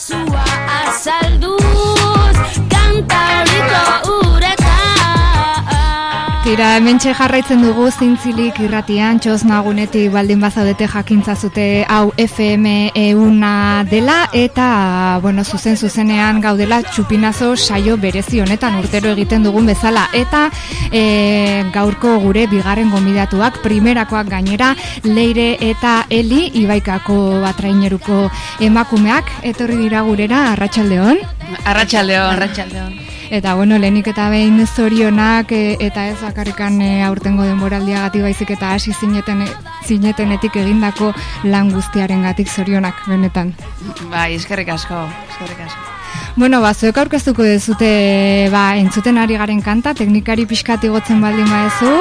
so Tira, hementxe jarraitzen dugu zintzilik irratian, txoz nagunetik baldin bazaudete jakintza zute hau FM euna dela, eta, bueno, zuzen zuzenean gaudela txupinazo saio berezi honetan urtero egiten dugun bezala, eta e, gaurko gure bigarren gombidatuak, primerakoak gainera, leire eta eli, ibaikako batraineruko emakumeak, etorri dira gurera, arratsaldeon. Arratxaldeon. Arratxaldeon. Eta bueno, lehenik eta behin zorionak e, eta ez bakarrikan e, aurtengo denboraldiagatik baizik eta hasi zineten zinetenetik egindako lan guztiaren gatik zorionak benetan. Bai, eskerrik asko, eskerrik asko. Bueno, ba, zuek aurkeztuko dezute, ba, entzuten ari garen kanta, teknikari pixkati gotzen baldin maezu.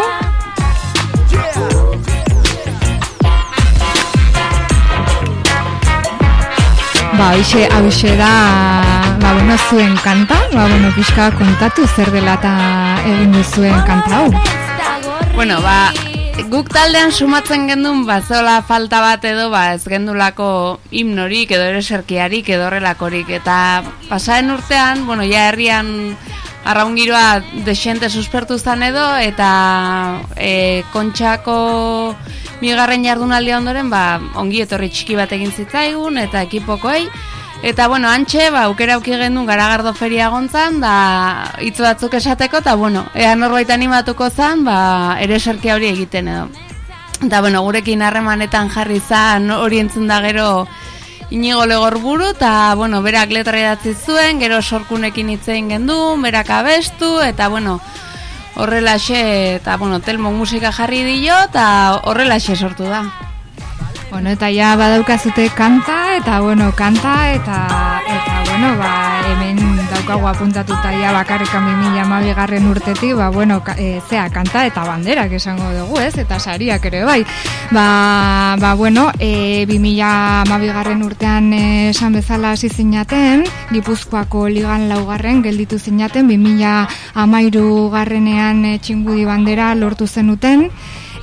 Ba, hoxe, hause da, ba, bueno, zuen kanta, ba, bueno, pixka kontatu zer dela eta egin zuen kanta hau. Bueno, ba, guk taldean sumatzen gendun, ba, zola falta bat edo, ba, ez gendulako himnorik edo ere serkiarik edo horrelakorik. Eta pasaren urtean, bueno, ja herrian arraungiroa desente suspertu zan edo, eta e, kontxako migarren jardunaldi ondoren, ba, ongi etorri txiki bat egin zitzaigun, eta ekipokoei, eta bueno, antxe, ba, aukera auki gendun garagardo feria gontzan, da, hitz batzuk esateko, eta bueno, ea norbait animatuko zan, ba, ere serkia hori egiten edo. Eta bueno, gurekin harremanetan jarri zan hori entzun da gero inigo legor buru, eta bueno, berak letra idatzi zuen, gero sorkunekin hitzein gendun, berak abestu, eta bueno, horrelaxe eta bueno, telmo musika jarri dio eta horrelaxe sortu da. Bueno, eta ja badaukazute kanta eta bueno, kanta eta eta bueno, ba, hemen daukagu apuntatuta ja bakarrikan 2012 garren urtetik, ba bueno, ka, e, zea kanta eta banderak esango dugu, ez? Eta sariak ere bai. Ba, ba bueno, e, 2012 garren urtean esan bezala hasi zinaten, Gipuzkoako ligan laugarren gelditu zinaten 2013 garrenean e, txingudi bandera lortu zenuten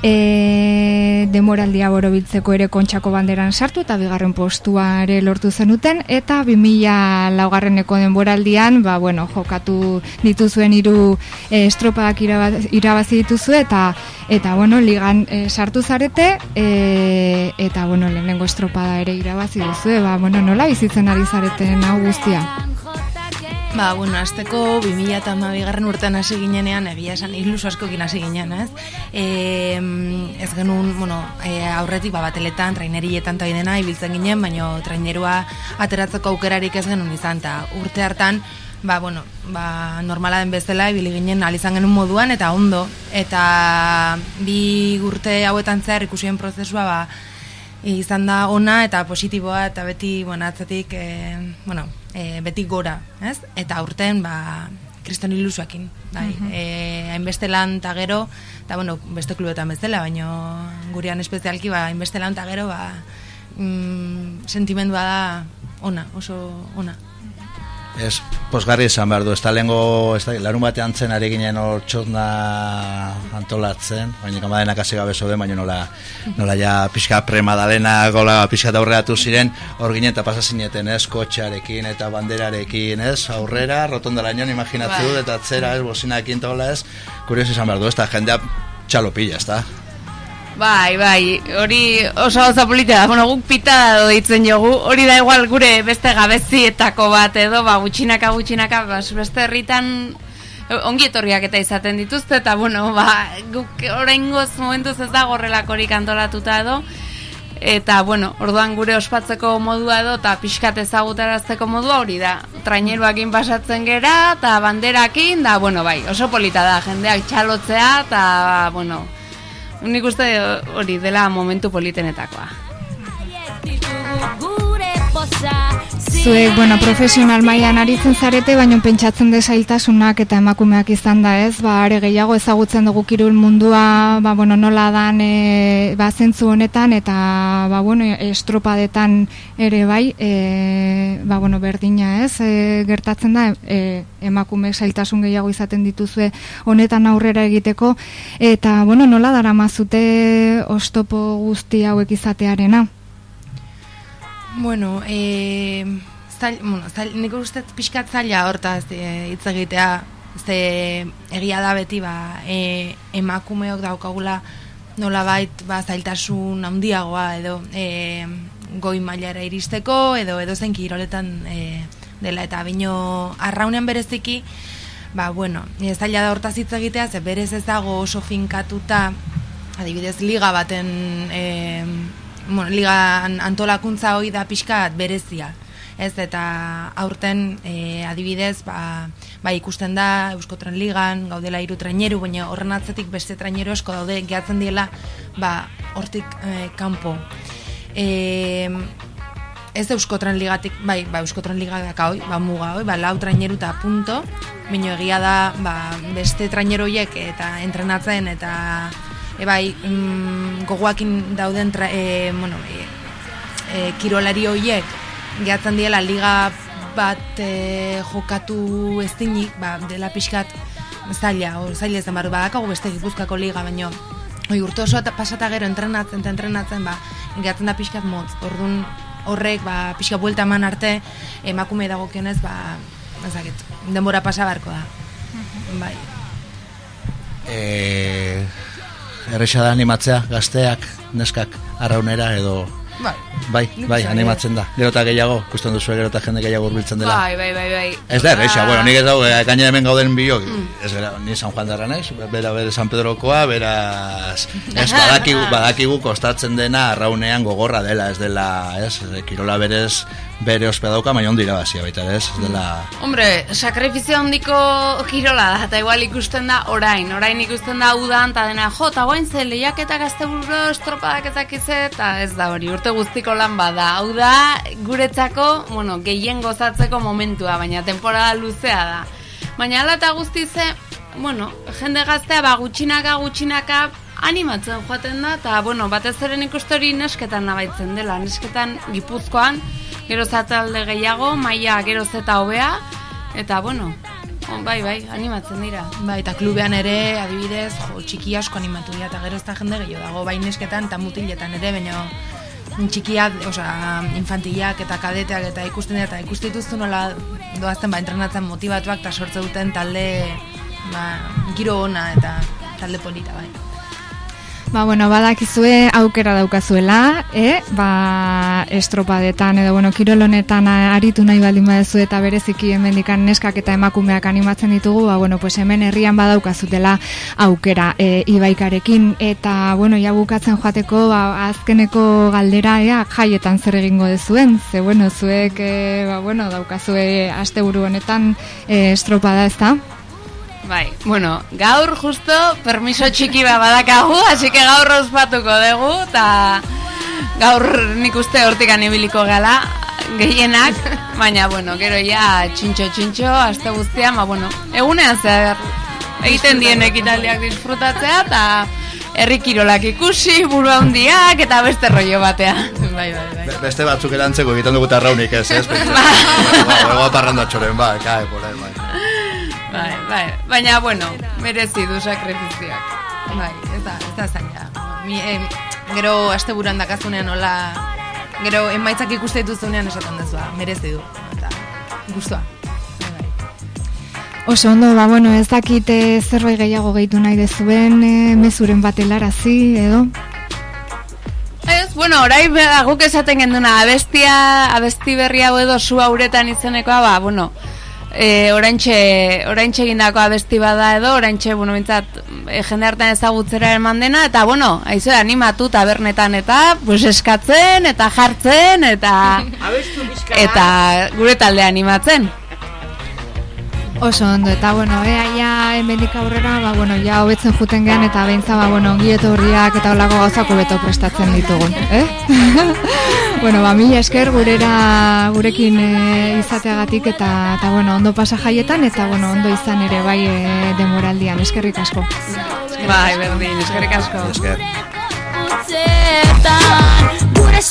e, demoraldia borobiltzeko ere kontxako banderan sartu eta bigarren postua ere lortu zenuten eta 2000 laugarreneko denboraldian ba, bueno, jokatu dituzuen hiru e, estropadak irabazi dituzu eta eta bueno, ligan e, sartu zarete e, eta bueno, lehenengo estropada ere irabazi duzu ba, bueno, nola bizitzen ari zareten hau guztia? Ba, bueno, azteko 2000 eta garren urtean hasi ginenean, egia esan, iluso askokin hasi ginean, ez? E, ez genuen, bueno, e, aurretik, ba, bateletan, trainerietan eta dena, ibiltzen ginen, baina trainerua ateratzeko aukerarik ez genuen izan, eta urte hartan, ba, bueno, ba, normala den bezala, ibili ginen alizan genuen moduan, eta ondo, eta bi urte hauetan zehar ikusien prozesua, ba, izan da ona eta positiboa eta beti bueno, atzatik e, bueno, e, beti gora, ez? Eta aurten ba kriston ilusuekin, bai. Uh hainbeste lan ta gero, eta bueno, beste klubetan bezala, baino gurean espezialki ba hainbeste lan ta gero, ba mm, sentimendua da ona, oso ona. Ez, posgarri esan behar du, ez da lehenko, ez da, larun batean zen ari ginen hor txotna antolatzen, baina kamadena kasi gabe zoden, baina nola, nola ja pixka premadalena gola pixka aurreatu ziren, hor ginen eta pasazineten, ez, kotxarekin eta banderarekin, ez, aurrera, rotondara nion imaginatzu, bai. eta atzera, ez, bozinakin tola, ez, kurios esan behar du, ez da, jendea txalopilla, ez da. Bai, bai, hori oso oso politia da, bueno, guk pita da ditzen jogu, hori da igual gure beste gabezietako bat edo, ba, gutxinaka, gutxinaka, ba, beste herritan ongi etorriak eta izaten dituzte, eta bueno, ba, guk orain goz momentuz ez da gorrelakorik antolatuta edo, eta bueno, orduan gure ospatzeko modua edo, eta pixkat ezagutarazteko modua hori da, traineruakin pasatzen gera, eta banderakin, da, bueno, bai, oso polita da, jendeak txalotzea, eta, bueno, Nik uste hori dela momentu politenetakoa. Zuek, bueno, profesional mailan aritzen zarete, baina pentsatzen desailtasunak eta emakumeak izan da ez, ba, are gehiago ezagutzen dugu kirul mundua, ba, bueno, nola dan, e, ba, zentzu honetan, eta, ba, bueno, estropadetan ere bai, e, ba, bueno, berdina ez, e, gertatzen da, e, emakumeek zailtasun gehiago izaten dituzue honetan aurrera egiteko, eta, bueno, nola dara mazute ostopo guzti hauek izatearena? Bueno, e, zail, bueno, zail, nik uste pixkat zaila hortaz e, hitz egitea, ze egia da beti ba, e, emakumeok daukagula nola bait ba, zailtasun handiagoa edo e, goi mailara iristeko edo edo zen kiroletan e, dela. Eta bino arraunean bereziki ba bueno, e, zaila da hortaz hitz egitea ze berez ez dago oso finkatuta adibidez liga baten e, bueno, liga an- antolakuntza hoi da pixkat berezia. Ez eta aurten e, adibidez ba, ba ikusten da Euskotren Ligan gaudela hiru traineru baina horren atzetik beste traineru asko daude gehatzen diela ba hortik e, kanpo. E, ez Euskotren Ligatik bai ba Euskotren Liga da hoi ba muga hoi ba lau traineru eta punto baina egia da ba, beste traineru horiek eta entrenatzen eta e, bai mm, gogoakin dauden tra, e, bueno, e, e, kirolari horiek gehatzen diela liga bat e, jokatu ezinik, ba, dela pixkat zaila, o, zaila ez da barru, badakago beste gipuzkako liga, baino Oi, urte oso eta pasata gero entrenatzen eta entrenatzen, ba, gehatzen da pixkat motz. Orduan horrek, ba, pixka buelta eman arte, emakume dagokionez, ba, ezaket, denbora pasa beharko da. Bai. E, erresa da animatzea, gazteak, neskak, arraunera edo... Bai. Bai, bai, animatzen da. Gero eta gehiago, ikusten duzu gero eta jende gehiago urbiltzen dela. Bai, bai, bai, bai. Ez da erresa, Ah, bueno, nik ez dago, eh, gaina hemen gauden biok, ez gara, ni San Juan darra naiz, bera bere San Pedrokoa, beraz, ez badakigu, badakigu kostatzen dena arraunean gogorra dela, ez dela, ez, kirola berez, bere ospea dauka, baina ondira bazia baita, ere, ez, dela, Hombre, sakrifizio handiko kirola da, eta igual ikusten da orain, orain ikusten da udan, eta dena, jo, eta guain ze lehiaketa gazte burro estropadak ezakize, eta ez da hori, urte guztiko lan bada. Hau da, guretzako, bueno, gehien gozatzeko momentua, baina temporada luzea da. Baina ala eta guztize, bueno, jende gaztea, ba, gutxinaka, gutxinaka, animatzen joaten da, eta, bueno, batez ere nik uste hori nesketan nabaitzen dela, nesketan gipuzkoan, geroz atalde gehiago, maila geroz eta hobea, eta, bueno, on, bai, bai, animatzen dira. Bai, eta klubean ere, adibidez, jo, txiki asko animatu dira, eta gero ez da jende gehiago dago, bai nesketan eta mutiletan ere, baina txikiak, osea, infantilak eta kadeteak eta ikusten eta ikusten dituzu nola doazten ba, entrenatzen motivatuak eta sortze duten talde, ba, giro ona eta talde polita, bai. Ba, bueno, badakizue aukera daukazuela, eh? Ba, estropadetan edo, bueno, kirolonetan aritu nahi baldin badezu eta bereziki hemendikan neskak eta emakumeak animatzen ditugu, ba, bueno, pues hemen herrian badaukazutela aukera e, ibaikarekin. Eta, bueno, ja bukatzen joateko, ba, azkeneko galdera, ea, jaietan zer egingo dezuen, ze, bueno, zuek, e, ba, bueno, daukazue asteburu honetan e, estropada, ez da? Bai, bueno, gaur justo permiso txiki bat badakagu, así que gaur ospatuko dugu, eta gaur nik uste hortikan ibiliko gala, gehienak, baina, bueno, gero ja txintxo txintxo, aste guztian, ba, bueno, egunean zer egiten dien ekitaldiak disfrutatzea, eta herri kirolak ikusi, buru handiak, eta beste rollo batea. Bai, bai, bai. Be- beste batzuk erantzeko egiten dugu tarraunik ez, ez? Ego parranda txoren, ba, kae, por ahí, bai. Bai, bai, baina, bueno, merezi du sakrifizioak. Bai, ez da, ez da zaila. Mi, em, gero asteburuan dakazunean nola, gero emaitzak ikuste dituzunean esaten dezua, merezi du. Eta, gustua. Bai, bai. Oso ondo, ba, bueno, ez dakite zerbait gehiago gehitu nahi dezuen, e, mezuren bat helarazi, edo? Ez, bueno, orai guk esaten genduna, abestia, abesti berri hau edo zu uretan izenekoa, ba, bueno, e, oraintxe, oraintxe egindako abesti bada edo, oraintxe, bueno, bintzat, e, jende hartan ezagutzera eman dena, eta, bueno, aizu, animatu tabernetan eta, pues, eskatzen, eta jartzen, eta, eta gure talde animatzen. Oso ondo, eta bueno, ja, hemendik aurrera, ba, bueno, ja, hobetzen juten gean, eta behintza, ba, bueno, ongi etorriak eta olako gauzako beto prestatzen ditugun, eh? bueno, ba, mila esker gurera, gurekin e, izateagatik, eta, eta, bueno, ondo pasa jaietan, eta, bueno, ondo izan ere, bai, e, demoraldian, eskerrik asko. Bai, berdin, eskerrik asko. Esker. Gure